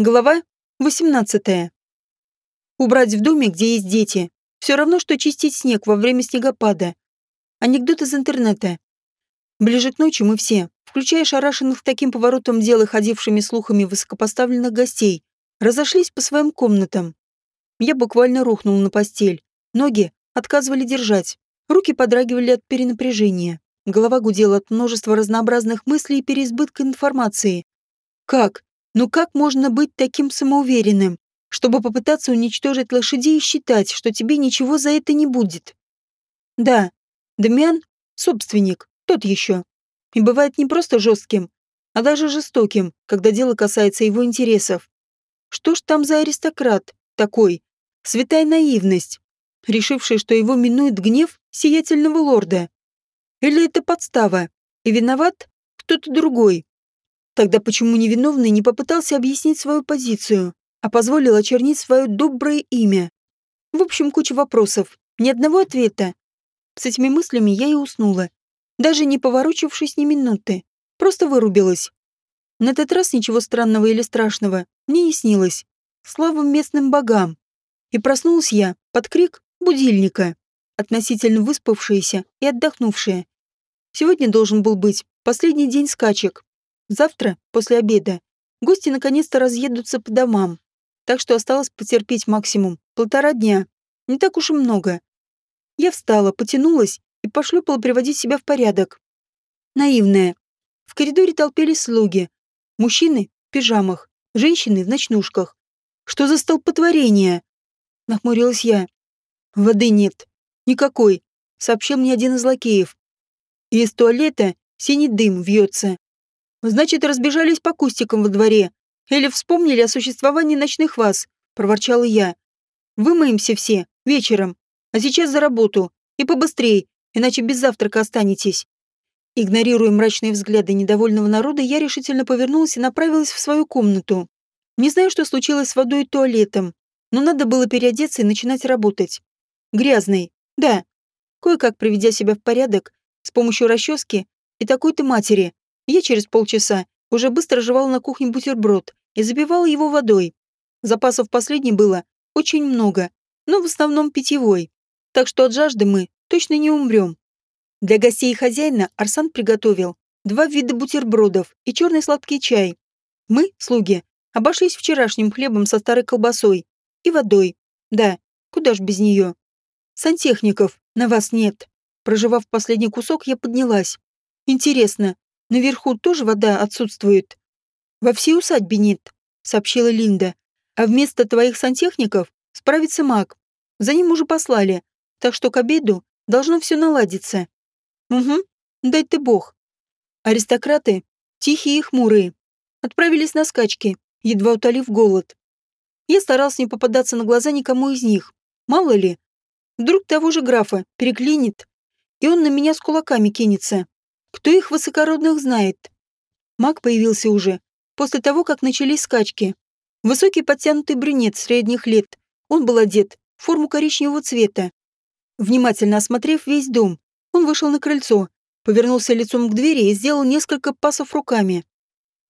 Глава 18. Убрать в доме, где есть дети, все равно, что чистить снег во время снегопада. Анекдот из интернета. Ближе к ночи мы все, включая шарашенных таким поворотом дела ходившими слухами высокопоставленных гостей, разошлись по своим комнатам. Я буквально рухнул на постель. Ноги отказывали держать. Руки подрагивали от перенапряжения. Голова гудела от множества разнообразных мыслей и переизбытка информации. Как? Ну как можно быть таким самоуверенным, чтобы попытаться уничтожить лошадей и считать, что тебе ничего за это не будет? Да, Дамиан — собственник, тот еще. И бывает не просто жестким, а даже жестоким, когда дело касается его интересов. Что ж там за аристократ такой? Святая наивность, решивший, что его минует гнев сиятельного лорда. Или это подстава, и виноват кто-то другой? Тогда почему невиновный не попытался объяснить свою позицию, а позволил очернить свое доброе имя? В общем, куча вопросов, ни одного ответа. С этими мыслями я и уснула, даже не поворочившись ни минуты, просто вырубилась. На этот раз ничего странного или страшного мне не снилось. Слава местным богам. И проснулась я под крик будильника, относительно выспавшаяся и отдохнувшая. Сегодня должен был быть последний день скачек, Завтра, после обеда, гости наконец-то разъедутся по домам, так что осталось потерпеть максимум полтора дня. Не так уж и много. Я встала, потянулась и пошлепала приводить себя в порядок. Наивная. В коридоре толпились слуги. Мужчины в пижамах, женщины в ночнушках. Что за столпотворение? Нахмурилась я. Воды нет. Никакой, сообщил мне один из лакеев. И из туалета синий дым вьется. Значит, разбежались по кустикам во дворе. Или вспомнили о существовании ночных ваз, проворчала я. Вымоемся все, вечером. А сейчас за работу. И побыстрей, иначе без завтрака останетесь. Игнорируя мрачные взгляды недовольного народа, я решительно повернулась и направилась в свою комнату. Не знаю, что случилось с водой и туалетом, но надо было переодеться и начинать работать. Грязный, да. Кое-как приведя себя в порядок, с помощью расчески и такой-то матери, я через полчаса уже быстро жевал на кухне бутерброд и запивал его водой. Запасов последней было очень много, но в основном питьевой. Так что от жажды мы точно не умрем. Для гостей и хозяина Арсан приготовил два вида бутербродов и черный сладкий чай. Мы, слуги, обошлись вчерашним хлебом со старой колбасой и водой. Да, куда ж без нее. Сантехников на вас нет. Проживав последний кусок, я поднялась. Интересно, Наверху тоже вода отсутствует. Во всей усадьбе нет, сообщила Линда. А вместо твоих сантехников справится маг. За ним уже послали, так что к обеду должно все наладиться. Угу, дай ты бог. Аристократы, тихие и хмурые, отправились на скачки, едва утолив голод. Я старался не попадаться на глаза никому из них. Мало ли, вдруг того же графа переклинит, и он на меня с кулаками кинется. Кто их высокородных знает? Маг появился уже, после того, как начались скачки. Высокий подтянутый брюнет средних лет. Он был одет в форму коричневого цвета. Внимательно осмотрев весь дом, он вышел на крыльцо, повернулся лицом к двери и сделал несколько пасов руками.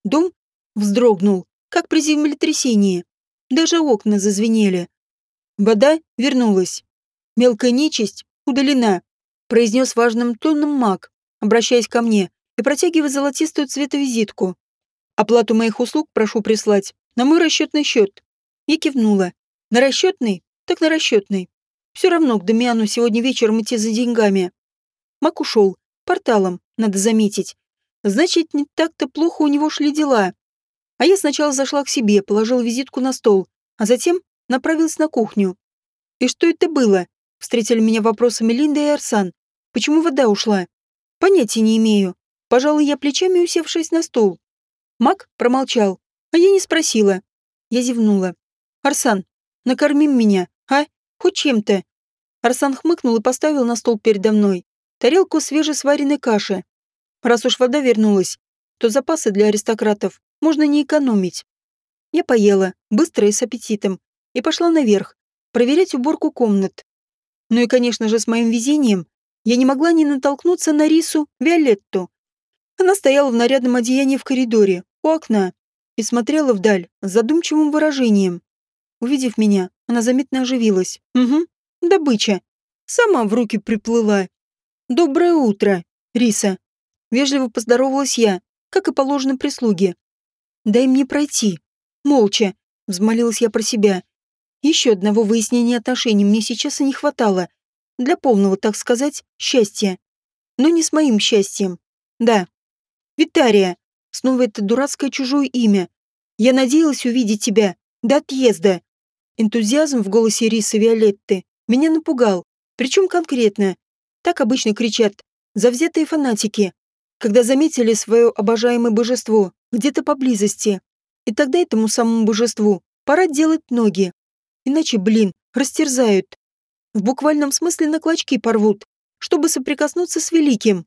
Дом вздрогнул, как при землетрясении. Даже окна зазвенели. Вода вернулась. Мелкая нечисть удалена, произнес важным тоном маг, обращаясь ко мне и протягивая золотистую цветовизитку. Оплату моих услуг прошу прислать на мой расчетный счет. Я кивнула. На расчетный? Так на расчетный. Все равно к Дамиану сегодня вечером идти за деньгами. Мак ушел. Порталом, надо заметить. Значит, не так-то плохо у него шли дела. А я сначала зашла к себе, положила визитку на стол, а затем направилась на кухню. «И что это было?» Встретили меня вопросами Линда и Арсан. «Почему вода ушла?» Понятия не имею. Пожалуй, я плечами усевшись на стул. Мак промолчал, а я не спросила. Я зевнула. «Арсан, накормим меня, а? Хоть чем-то». Арсан хмыкнул и поставил на стол передо мной тарелку свежесваренной каши. Раз уж вода вернулась, то запасы для аристократов можно не экономить. Я поела, быстро и с аппетитом, и пошла наверх, проверять уборку комнат. Ну и, конечно же, с моим везением я не могла не натолкнуться на Рису Виолетту. Она стояла в нарядном одеянии в коридоре, у окна, и смотрела вдаль с задумчивым выражением. Увидев меня, она заметно оживилась. «Угу, добыча. Сама в руки приплыла. Доброе утро, Риса». Вежливо поздоровалась я, как и положено прислуге. «Дай мне пройти». Молча, взмолилась я про себя. Еще одного выяснения отношений мне сейчас и не хватало. Для полного, так сказать, счастья. Но не с моим счастьем. Да. Витария. Снова это дурацкое чужое имя. Я надеялась увидеть тебя. До отъезда. Энтузиазм в голосе Рисы Виолетты меня напугал. Причем конкретно. Так обычно кричат завзятые фанатики, когда заметили свое обожаемое божество где-то поблизости. И тогда этому самому божеству пора делать ноги. Иначе, блин, растерзают. В буквальном смысле на клочки порвут, чтобы соприкоснуться с великим.